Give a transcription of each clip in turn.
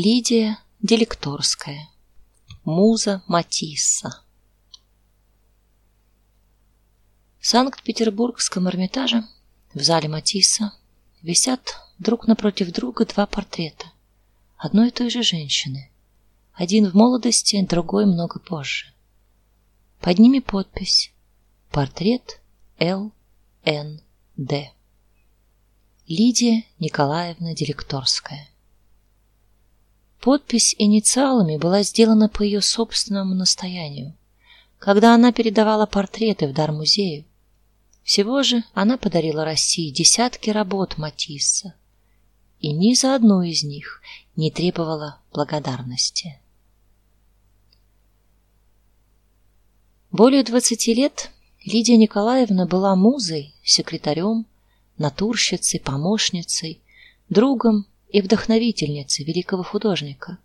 Лидия Делекторская. Муза Матисса. В Санкт-Петербургском Эрмитаже в зале Матисса висят друг напротив друга два портрета одной и той же женщины. Один в молодости, другой много позже. Под ними подпись: портрет Л. Н. Д. Лидия Николаевна Делекторская. Подпись инициалами была сделана по ее собственному настоянию, когда она передавала портреты в дар музею. Всего же она подарила России десятки работ Матисса, и ни за одну из них не требовала благодарности. Более двадцати лет Лидия Николаевна была музой, секретарем, натурщицей, помощницей, другом и вдохновительницей великого художника.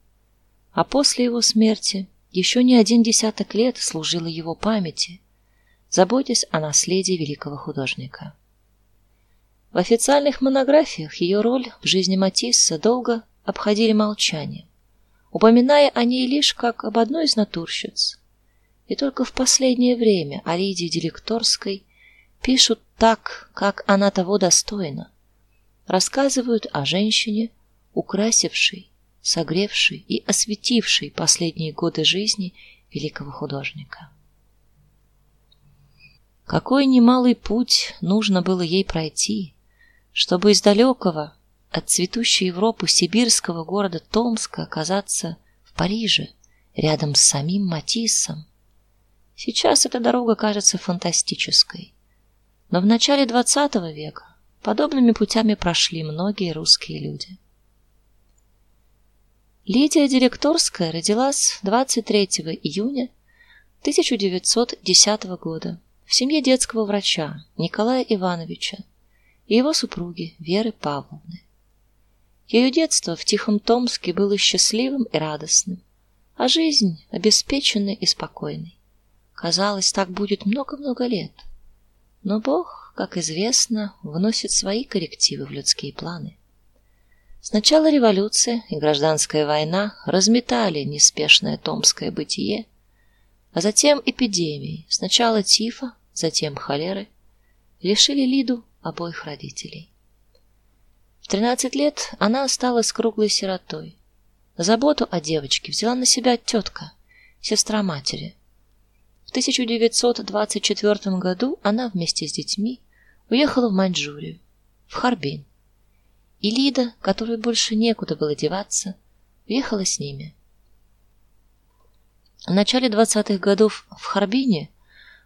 А после его смерти еще не один десяток лет служила его памяти, заботясь о наследии великого художника. В официальных монографиях ее роль в жизни Матисса долго обходили молчанием, упоминая о ней лишь как об одной из натурщиц. И только в последнее время о Лидии Делекторской пишут так, как она того достойна. Рассказывают о женщине, украсившей, согревшей и осветившей последние годы жизни великого художника. Какой немалый путь нужно было ей пройти, чтобы из далекого от цветущей Европы сибирского города Томска оказаться в Париже, рядом с самим Матиссом. Сейчас эта дорога кажется фантастической. Но в начале XX века подобными путями прошли многие русские люди. Лидия Директорская родилась 23 июня 1910 года в семье детского врача Николая Ивановича и его супруги Веры Павловны. Ее детство в тихом Томске было счастливым и радостным, а жизнь обеспеченной и спокойной. Казалось, так будет много-много лет. Но Бог, как известно, вносит свои коррективы в людские планы. Сначала революция и гражданская война разметали неспешное томское бытие, а затем эпидемии, сначала тифа, затем холеры, лишили Лиду обоих родителей. В 13 лет она осталась круглой сиротой. Заботу о девочке взяла на себя тетка, сестра матери. В 1924 году она вместе с детьми уехала в Маньчжурию, в Харбин. И Лида, которой больше некуда было деваться, уехала с ними. В начале 20-х годов в Харбине,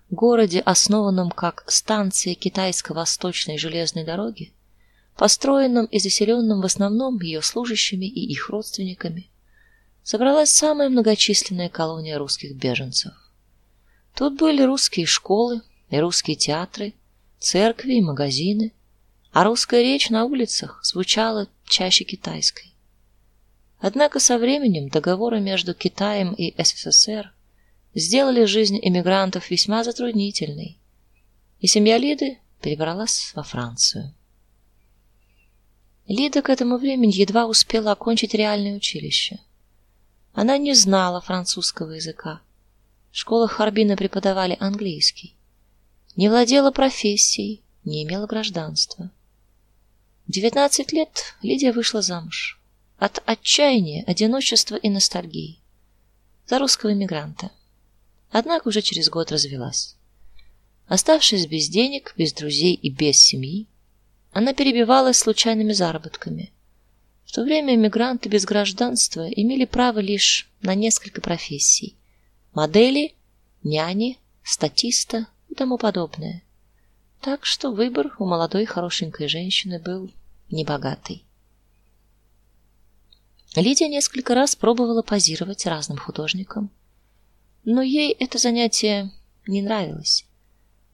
городе, основанном как станция китайско-восточной железной дороги, построенном и заселенном в основном ее служащими и их родственниками, собралась самая многочисленная колония русских беженцев. Тут были русские школы и русские театры, церкви и магазины, а русская речь на улицах звучала чаще китайской. Однако со временем договоры между Китаем и СССР сделали жизнь эмигрантов весьма затруднительной, и семья Лиды перебралась во Францию. Лида к этому времени едва успела окончить реальное училище. Она не знала французского языка. В школах Харбина преподавали английский. Не владела профессией, не имела гражданства. В 19 лет Лидия вышла замуж от отчаяния, одиночества и ностальгии за русского эмигранта. Однако уже через год развелась. Оставшись без денег, без друзей и без семьи, она перебивалась случайными заработками. В то время эмигранты без гражданства имели право лишь на несколько профессий: модели, няни, статиста и тому подобное. Так что выбор у молодой хорошенькой женщины был небогатый. Лидия несколько раз пробовала позировать разным художникам, но ей это занятие не нравилось.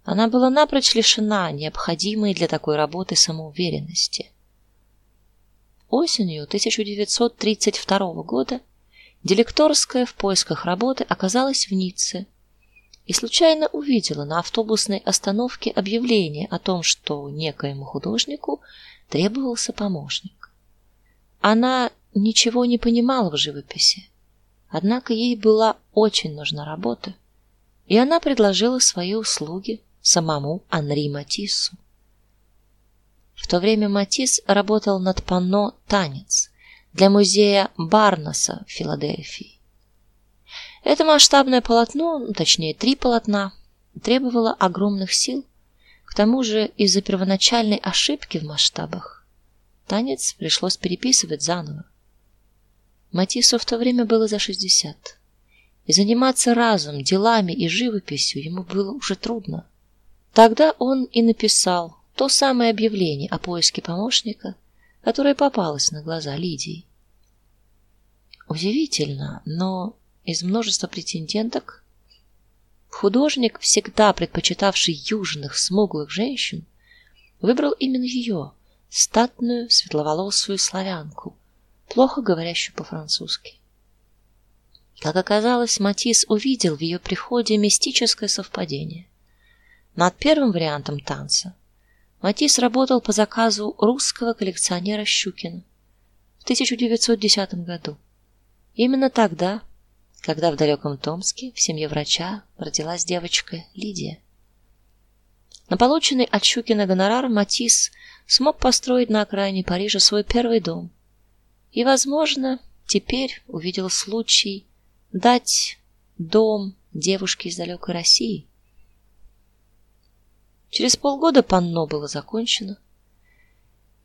Она была напрочь лишена необходимой для такой работы самоуверенности. Осенью 1932 года Делекторская в поисках работы оказалась в Ницце и случайно увидела на автобусной остановке объявление о том, что некоему художнику требовался помощник. Она ничего не понимала в живописи. Однако ей была очень нужна работа, и она предложила свои услуги самому Анри Матиссу. В то время Матисс работал над панно Танец для музея Барнаса в Филадельфии. Это масштабное полотно, ну, точнее, три полотна, требовало огромных сил. К тому же, из-за первоначальной ошибки в масштабах танец пришлось переписывать заново. Матиссу в то время было за шестьдесят, и заниматься разом делами и живописью ему было уже трудно. Тогда он и написал то самое объявление о поиске помощника, которое попалось на глаза Лидии. Удивительно, но из множества претенденток художник, всегда предпочитавший южных смуглых женщин, выбрал именно ее, статную, светловолосую славянку, плохо говорящую по-французски. Как оказалось, Матис увидел в ее приходе мистическое совпадение. Над первым вариантом танца Матис работал по заказу русского коллекционера Щукина в 1910 году. Именно тогда когда в далеком Томске в семье врача родилась девочка Лидия. На полученный от Щукина гонорар Матис смог построить на окраине Парижа свой первый дом. И, возможно, теперь увидел случай дать дом девушке из далекой России. Через полгода панно было закончено,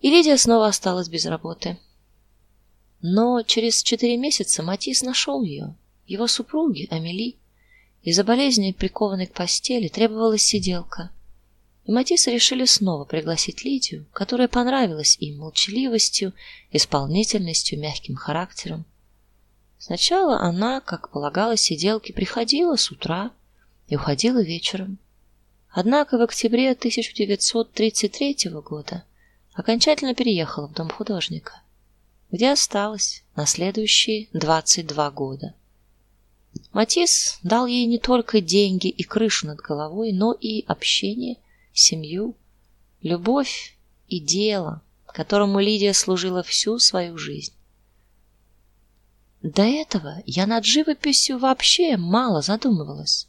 и Лидия снова осталась без работы. Но через четыре месяца Матис нашел ее. Его супруге, Амели, из-за болезни, прикованной к постели, требовалась сиделка. И Матисса решили снова пригласить Лидию, которая понравилась им молчаливостью, исполнительностью, мягким характером. Сначала она, как полагалось сиделке, приходила с утра и уходила вечером. Однако в октябре 1933 года окончательно переехала в дом художника, где осталась на следующие 22 года. Матис дал ей не только деньги и крышу над головой, но и общение, семью, любовь и дело, которому Лидия служила всю свою жизнь. До этого я над живописью вообще мало задумывалась,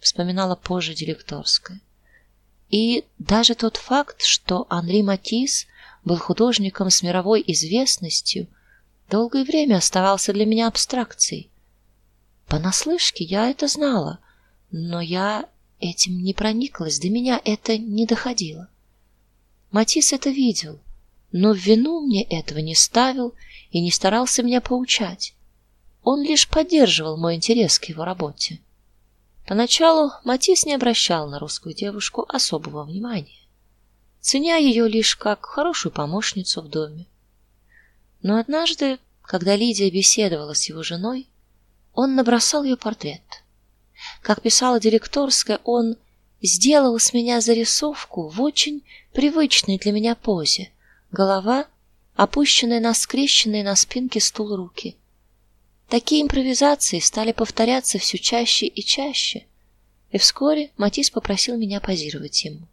вспоминала позже директорская. И даже тот факт, что Анри Матис был художником с мировой известностью, долгое время оставался для меня абстракцией. Понаслышке я это знала, но я этим не прониклась, до меня это не доходило. Матис это видел, но в вину мне этого не ставил и не старался меня поучать. Он лишь поддерживал мой интерес к его работе. Поначалу Матис не обращал на русскую девушку особого внимания, ценя ее лишь как хорошую помощницу в доме. Но однажды, когда Лидия беседовала с его женой, он набросал ее портрет. Как писала директорская, он сделал с меня зарисовку в очень привычной для меня позе. Голова опущенная на скрещенные на спинке стула руки. Такие импровизации стали повторяться все чаще и чаще, и вскоре Матис попросил меня позировать ему.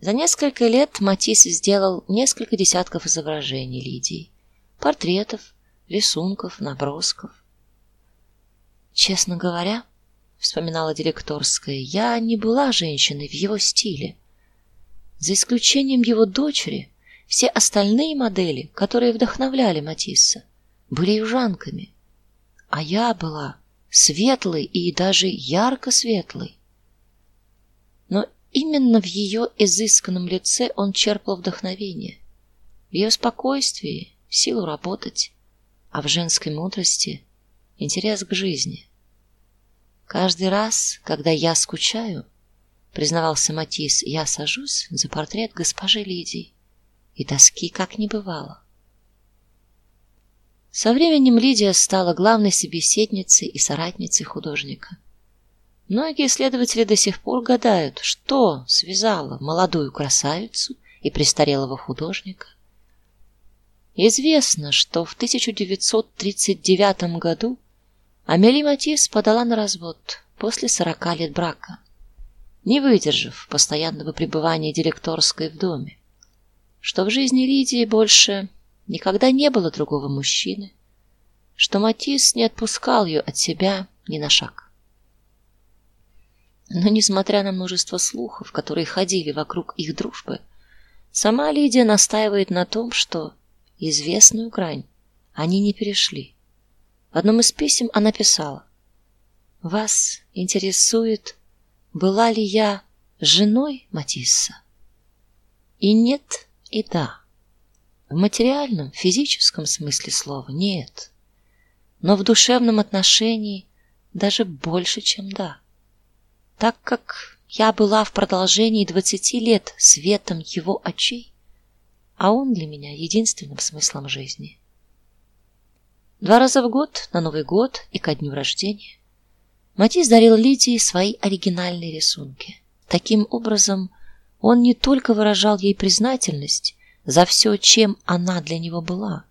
За несколько лет Матис сделал несколько десятков изображений Лидии, портретов, рисунков, набросков. Честно говоря, вспоминала директорская, я не была женщиной в его стиле. За исключением его дочери, все остальные модели, которые вдохновляли Матисса, были южанками, а я была светлой и даже ярко светлой. Но именно в ее изысканном лице он черпал вдохновение, в ее спокойствии, силу работать а в женской мудрости интерес к жизни. Каждый раз, когда я скучаю, признавался Матис, я сажусь за портрет госпожи Лидии, и тоски как не бывало. Со временем Лидия стала главной собеседницей и соратницей художника. Многие исследователи до сих пор гадают, что связало молодую красавицу и престарелого художника Известно, что в 1939 году Амели Матис подала на развод после 40 лет брака, не выдержав постоянного пребывания директорской в доме, что в жизни Лидии больше никогда не было другого мужчины, что Матис не отпускал ее от себя ни на шаг. Но несмотря на множество слухов, которые ходили вокруг их дружбы, сама Лидия настаивает на том, что известную грань они не перешли. В одном из писем она писала: "Вас интересует, была ли я женой Матисса?" И нет, и да. В материальном, физическом смысле слова нет но в душевном отношении даже больше, чем да. Так как я была в продолжении двадцати лет светом его очей, а он для меня единственным смыслом жизни. Два раза в год, на Новый год и ко дню рождения, Матис дарил Лидии свои оригинальные рисунки. Таким образом, он не только выражал ей признательность за все, чем она для него была,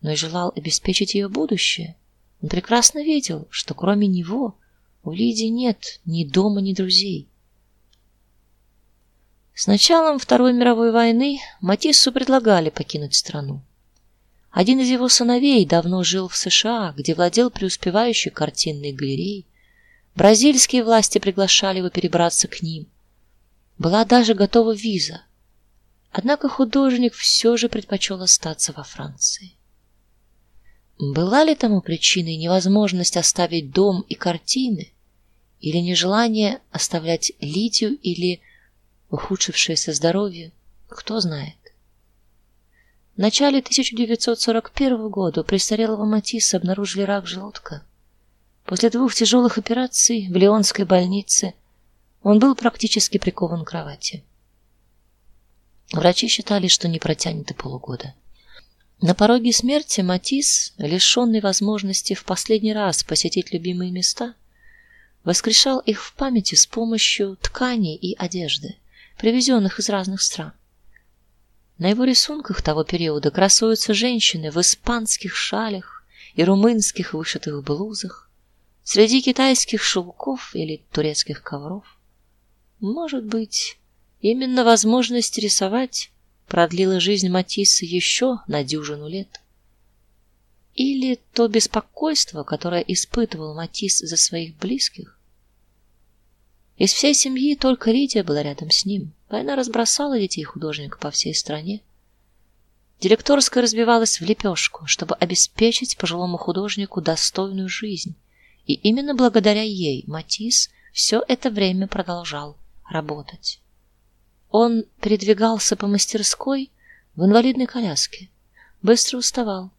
но и желал обеспечить ее будущее. Он прекрасно видел, что кроме него у Лидии нет ни дома, ни друзей. С началом Второй мировой войны Матиссу предлагали покинуть страну. Один из его сыновей давно жил в США, где владел преуспевающей картинной галереей. Бразильские власти приглашали его перебраться к ним. Была даже готова виза. Однако художник все же предпочел остаться во Франции. Была ли тому причиной невозможность оставить дом и картины, или нежелание оставлять Лидию, или ухудшившееся здоровье, кто знает. В начале 1941 года у престарелого Матисса обнаружили рак желудка. После двух тяжелых операций в Лионской больнице он был практически прикован к кровати. Врачи считали, что не протянет и полугода. На пороге смерти Матис, лишенный возможности в последний раз посетить любимые места, воскрешал их в памяти с помощью тканей и одежды, привезенных из разных стран. На его рисунках того периода красуются женщины в испанских шалях и румынских вышитых блузах, среди китайских шелков или турецких ковров. Может быть, именно возможность рисовать продлила жизнь Матиссы еще на дюжину лет. Или то беспокойство, которое испытывал Матисс за своих близких. Из всей семьи только Лидия была рядом с ним. Война разбросала детей художника по всей стране. Директорская разбивалась в лепешку, чтобы обеспечить пожилому художнику достойную жизнь. И именно благодаря ей Матисс все это время продолжал работать. Он передвигался по мастерской в инвалидной коляске, быстро уставал,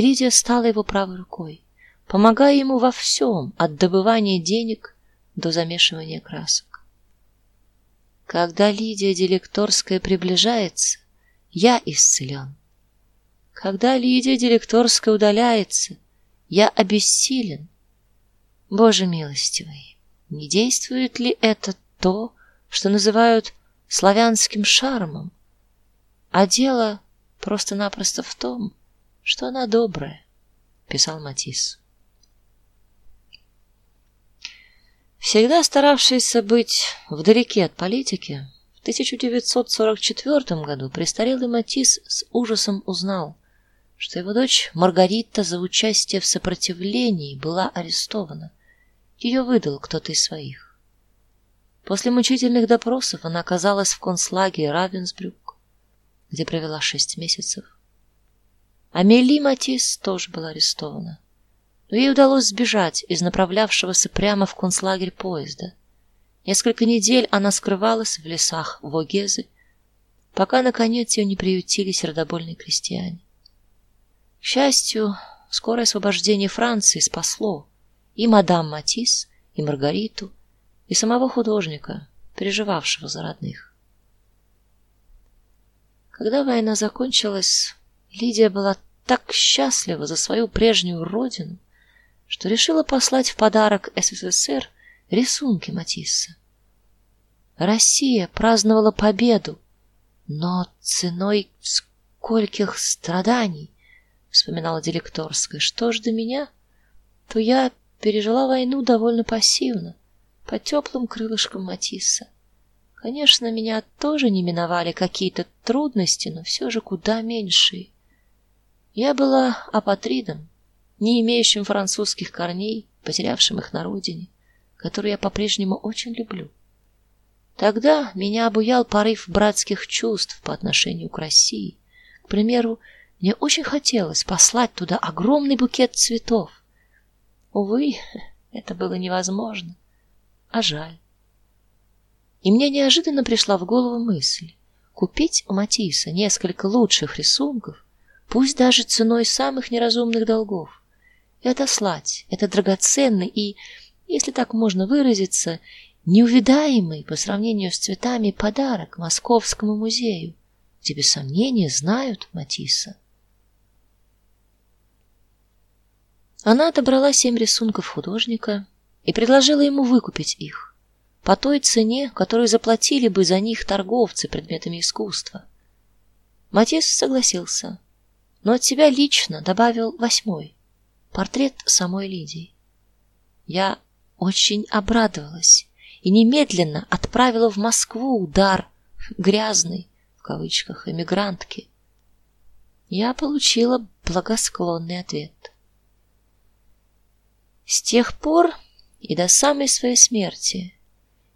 Лидия стала его правой рукой, помогая ему во всем, от добывания денег до замешивания красок. Когда Лидия Делекторская приближается, я исцелен. Когда Лидия Делекторская удаляется, я обессилен. Боже милостивый, не действует ли это то, что называют славянским шармом, а дело просто-напросто в том, что она добрая, писал Матис. Всегда старавшийся быть вдалеке от политики, в 1944 году престарелый Матис с ужасом узнал, что его дочь Маргарита за участие в сопротивлении была арестована. Ее выдал кто-то из своих. После мучительных допросов она оказалась в концлагере Равенсбрюк, где провела шесть месяцев. Амели Матис тоже была арестована, но ей удалось сбежать из направлявшегося прямо в концлагерь поезда. Несколько недель она скрывалась в лесах Вогезы, пока наконец ее не приютили сердобольные крестьяне. К счастью, скорое освобождение Франции спасло и мадам Матис, и Маргариту, и самого художника, переживавшего за родных. Когда война закончилась, Лидия была так счастлива за свою прежнюю родину, что решила послать в подарок СССР рисунки Матисса. Россия праздновала победу, но ценой скольких страданий, вспоминала директорская. Что ж до меня, то я пережила войну довольно пассивно по теплым крылышкам Матисса. Конечно, меня тоже не миновали какие-то трудности, но все же куда меньшие. Я была апатридом, не имеющим французских корней, потерявшим их на родине, которую я по-прежнему очень люблю. Тогда меня обуял порыв братских чувств по отношению к России. К примеру, мне очень хотелось послать туда огромный букет цветов. Увы, это было невозможно. А жаль. И мне неожиданно пришла в голову мысль купить у Матисса несколько лучших рисунков, пусть даже ценой самых неразумных долгов, и отослать это драгоценный и, если так можно выразиться, неувидаемый по сравнению с цветами подарок Московскому музею, где без сомнения знают Матисса. Она отобрала семь рисунков художника и предложила ему выкупить их по той цене, которую заплатили бы за них торговцы предметами искусства. Матис согласился, но от себя лично добавил восьмой портрет самой Лидии. Я очень обрадовалась и немедленно отправила в Москву удар грязный в кавычках эмигрантки. Я получила благосклонный ответ. С тех пор и до самой своей смерти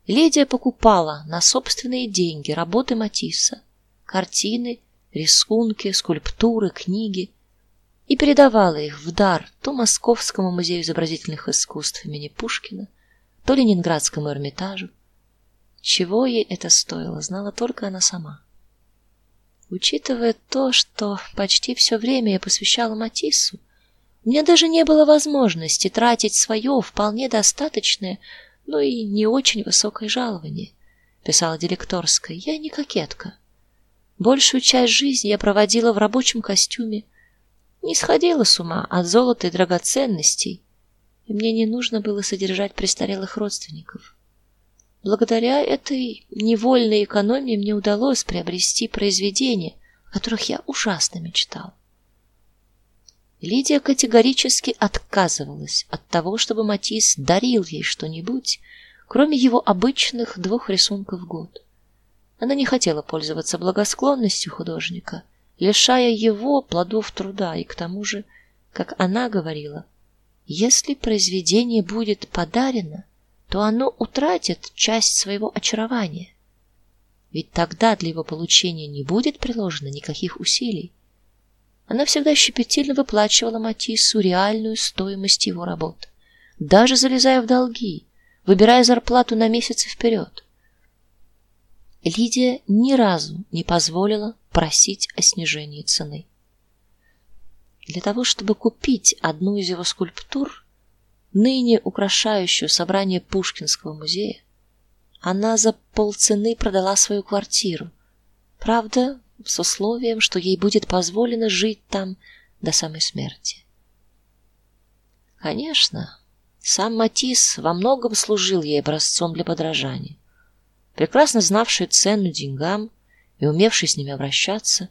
Лидия покупала на собственные деньги работы Матисса, картины, рисунки, скульптуры, книги и передавала их в дар то Московскому музею изобразительных искусств имени Пушкина, то Ленинградскому Эрмитажу. Чего ей это стоило, знала только она сама. Учитывая то, что почти все время я посвящала Матиссу, у меня даже не было возможности тратить свое вполне достаточное, но и не очень высокое жалование, писала директорская. Я не кокетка. Большую часть жизни я проводила в рабочем костюме, не сходила с ума от золота и драгоценностей, и мне не нужно было содержать престарелых родственников. Благодаря этой невольной экономии мне удалось приобрести произведения, о которых я ужасно мечтал. Лидия категорически отказывалась от того, чтобы Матис дарил ей что-нибудь, кроме его обычных двух рисунков в год. Она не хотела пользоваться благосклонностью художника, лишая его плодов труда, и к тому же, как она говорила, если произведение будет подарено, то оно утратит часть своего очарования. Ведь тогда для его получения не будет приложено никаких усилий. Она всегда щепетильно выплачивала Матиссу реальную стоимость его работ, даже залезая в долги, выбирая зарплату на месяцы вперед. Лидия ни разу не позволила просить о снижении цены. Для того, чтобы купить одну из его скульптур, ныне украшающую собрание Пушкинского музея, она за полцены продала свою квартиру. Правда, с условием, что ей будет позволено жить там до самой смерти. Конечно, сам Матис во многом служил ей образцом для подражания. Прекрасно знавший цену деньгам и умевший с ними обращаться,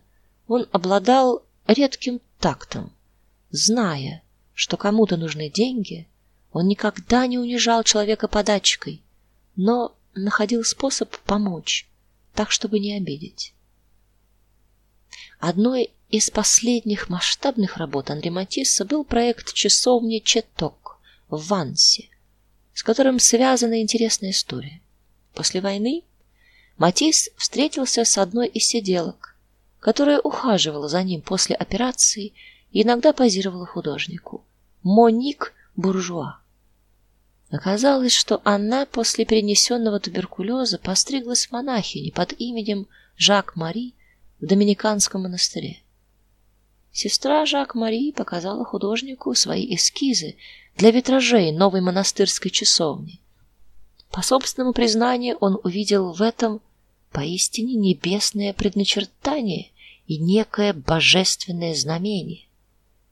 он обладал редким тактом, зная, что кому-то нужны деньги, он никогда не унижал человека подачкой, но находил способ помочь, так чтобы не обидеть. Одной из последних масштабных работ Андре Матисса был проект часовни Четок в Вансе, с которым связана интересная история. После войны Матисс встретился с одной из сиделок, которая ухаживала за ним после операции и иногда позировала художнику. Моник Буржуа. Оказалось, что она после перенесенного туберкулеза постриглась монахиней под именем Жак-Мари в доминиканском монастыре. Сестра Жак-Мари показала художнику свои эскизы для витражей новой монастырской часовни. По собственному признанию, он увидел в этом поистине небесное предначертание и некое божественное знамение.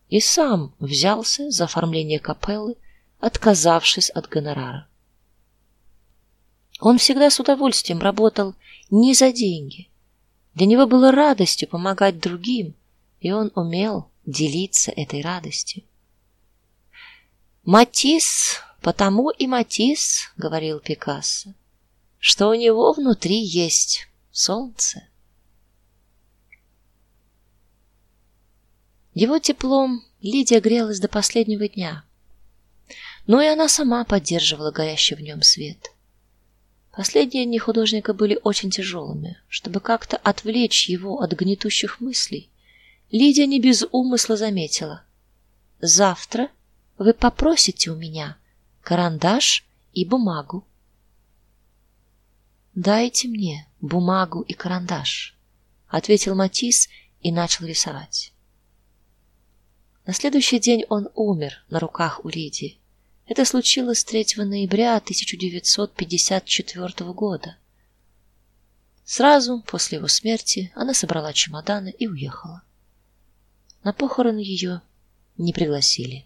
И сам взялся за оформление капеллы, отказавшись от гонорара. Он всегда с удовольствием работал не за деньги, для него было радостью помогать другим, и он умел делиться этой радостью. Матис, потому и Матис, говорил Пикассо, что у него внутри есть солнце. Его теплом Лидия грелась до последнего дня. Но и она сама поддерживала горящий в нем свет. Последние дни художника были очень тяжелыми. Чтобы как-то отвлечь его от гнетущих мыслей, Лидия не без умысла заметила: "Завтра вы попросите у меня карандаш и бумагу. Дайте мне бумагу и карандаш, ответил Матис и начал рисовать. На следующий день он умер на руках у Лидии. Это случилось 3 ноября 1954 года. Сразу после его смерти она собрала чемоданы и уехала. На похороны ее не пригласили.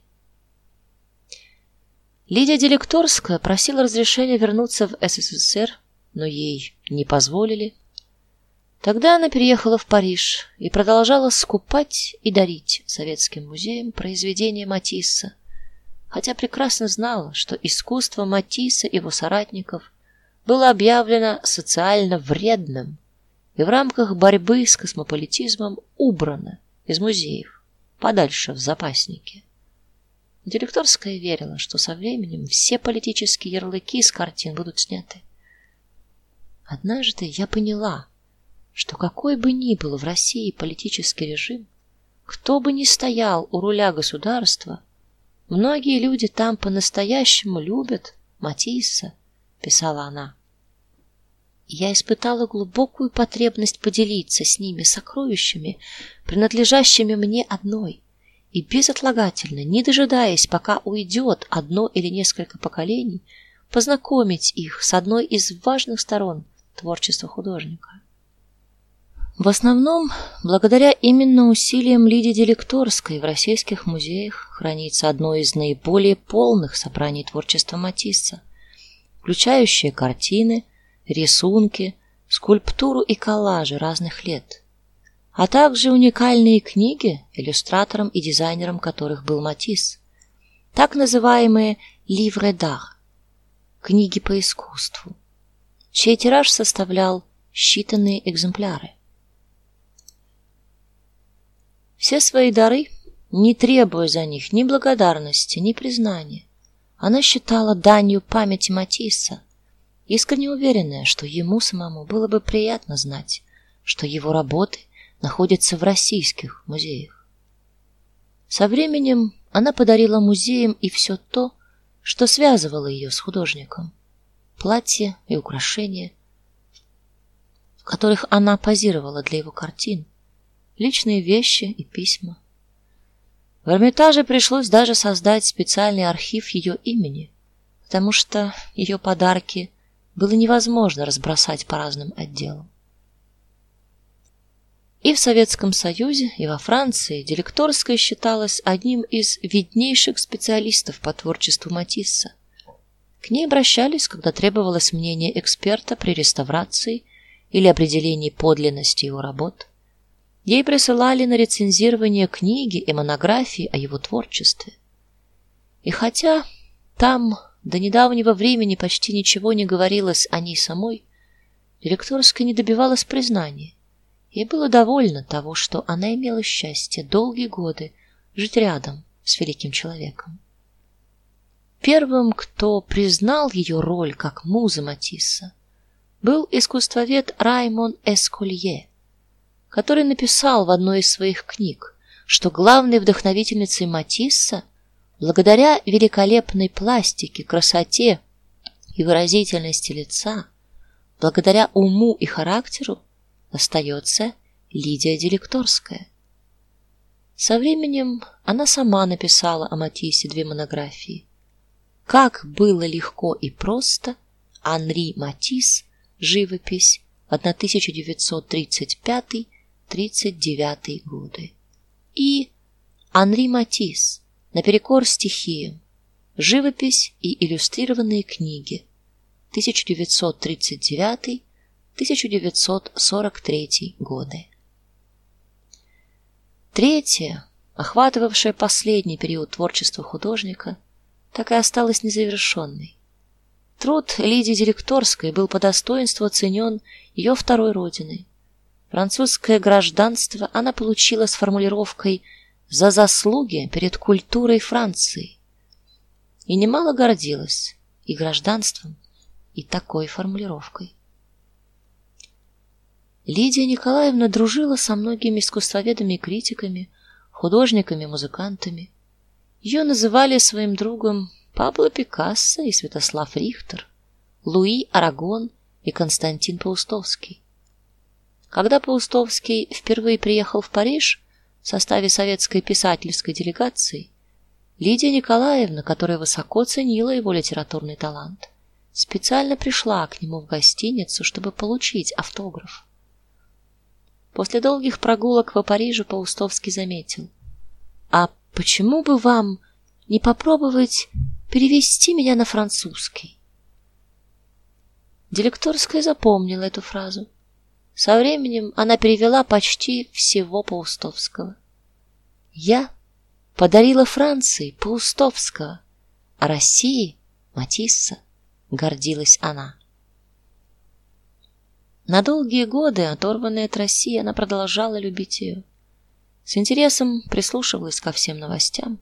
Лидия Делекторская просила разрешения вернуться в СССР, но ей не позволили. Тогда она переехала в Париж и продолжала скупать и дарить советским музеям произведения Матисса, хотя прекрасно знала, что искусство Матисса и его соратников было объявлено социально вредным и в рамках борьбы с космополитизмом убрано из музеев подальше в запасники. Директорская верила, что со временем все политические ярлыки с картин будут сняты. Однажды я поняла, что какой бы ни был в России политический режим, кто бы ни стоял у руля государства, многие люди там по-настоящему любят Матисса, писала она. я испытала глубокую потребность поделиться с ними сокровищами, принадлежащими мне одной, и безотлагательно, не дожидаясь, пока уйдет одно или несколько поколений, познакомить их с одной из важных сторон творчества художника. В основном, благодаря именно усилиям Лидии Делекторской в российских музеях хранится одно из наиболее полных собраний творчества Матисса, включающее картины, рисунки, скульптуру и коллажи разных лет, а также уникальные книги, иллюстратором и дизайнером которых был Матисс, так называемые livres d'art, книги по искусству, чей тираж составлял считанные экземпляры. Все свои дары, не требуя за них ни благодарности, ни признания, она считала данью памяти Матисса, искренне уверенная, что ему самому было бы приятно знать, что его работы находятся в российских музеях. Со временем она подарила музеям и все то, что связывало ее с художником: платья и украшения, в которых она позировала для его картин личные вещи и письма. В Эрмитаже пришлось даже создать специальный архив ее имени, потому что ее подарки было невозможно разбросать по разным отделам. И в Советском Союзе, и во Франции Делекторская считалась одним из виднейших специалистов по творчеству Матисса. К ней обращались, когда требовалось мнение эксперта при реставрации или определении подлинности его работ. Ей присылали на рецензирование книги и монографии о его творчестве. И хотя там до недавнего времени почти ничего не говорилось о ней самой, директорская не добивалась признания. Ей было довольно того, что она имела счастье долгие годы жить рядом с великим человеком. Первым, кто признал ее роль как музы Матисса, был искусствовед Раймон Эсколье который написал в одной из своих книг, что главной вдохновительницей Матисса, благодаря великолепной пластике, красоте и выразительности лица, благодаря уму и характеру, остается Лидия Делекторская. Со временем она сама написала о Матиссе две монографии. Как было легко и просто Анри Матисс, живопись 1935 39 годы. И Анри Матисс Наперекор стихиям. Живопись и иллюстрированные книги. 1939-1943 годы. Третье, охватывавшее последний период творчества художника, так и осталось незавершенной. Труд Лидии Директорской был по достоинству оценен ее второй родиной Французское гражданство она получила с формулировкой за заслуги перед культурой Франции и немало гордилась и гражданством, и такой формулировкой. Лидия Николаевна дружила со многими искусствоведами и критиками, художниками, музыкантами. Ее называли своим другом Пабло Пикассо и Святослав Рихтер, Луи Арагон и Константин Паустовский. Когда Паустовский впервые приехал в Париж в составе советской писательской делегации, Лидия Николаевна, которая высоко ценила его литературный талант, специально пришла к нему в гостиницу, чтобы получить автограф. После долгих прогулок по Парижу Паустовский заметил: "А почему бы вам не попробовать перевести меня на французский?" Директорская запомнила эту фразу. Со временем она перевела почти всего Паустовского. Я подарила Франции Паустовского, а России Матисса, гордилась она. На долгие годы, оторванная от России, она продолжала любить ее. С интересом прислушивалась ко всем новостям,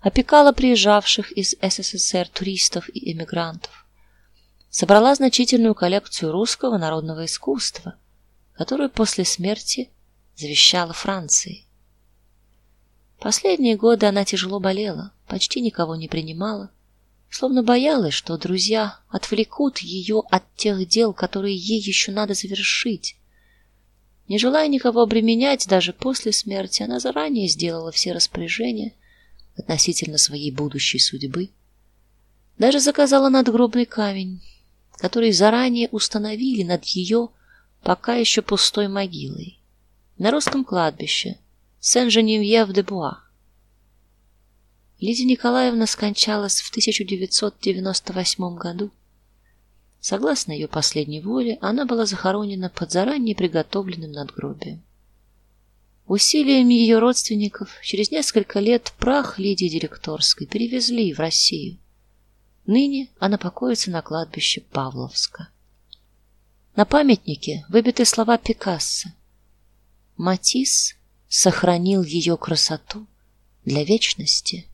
опекала приезжавших из СССР туристов и эмигрантов. Собрала значительную коллекцию русского народного искусства, которую после смерти завещала Франции. Последние годы она тяжело болела, почти никого не принимала, словно боялась, что друзья отвлекут ее от тех дел, которые ей еще надо завершить. Не желая никого обременять даже после смерти, она заранее сделала все распоряжения относительно своей будущей судьбы. Даже заказала надгробный камень, который заранее установили над ее пока еще пустой могилой на русском кладбище Сен-Женевьев-де-Буа. Лидия Николаевна скончалась в 1998 году. Согласно ее последней воле, она была захоронена под заранее приготовленным надгробием. Усилиями ее родственников через несколько лет прах Лидии Директорской перевезли в Россию. Ныне она покоится на кладбище Павловска. На памятнике выбиты слова Пикассо. Матисс сохранил ее красоту для вечности.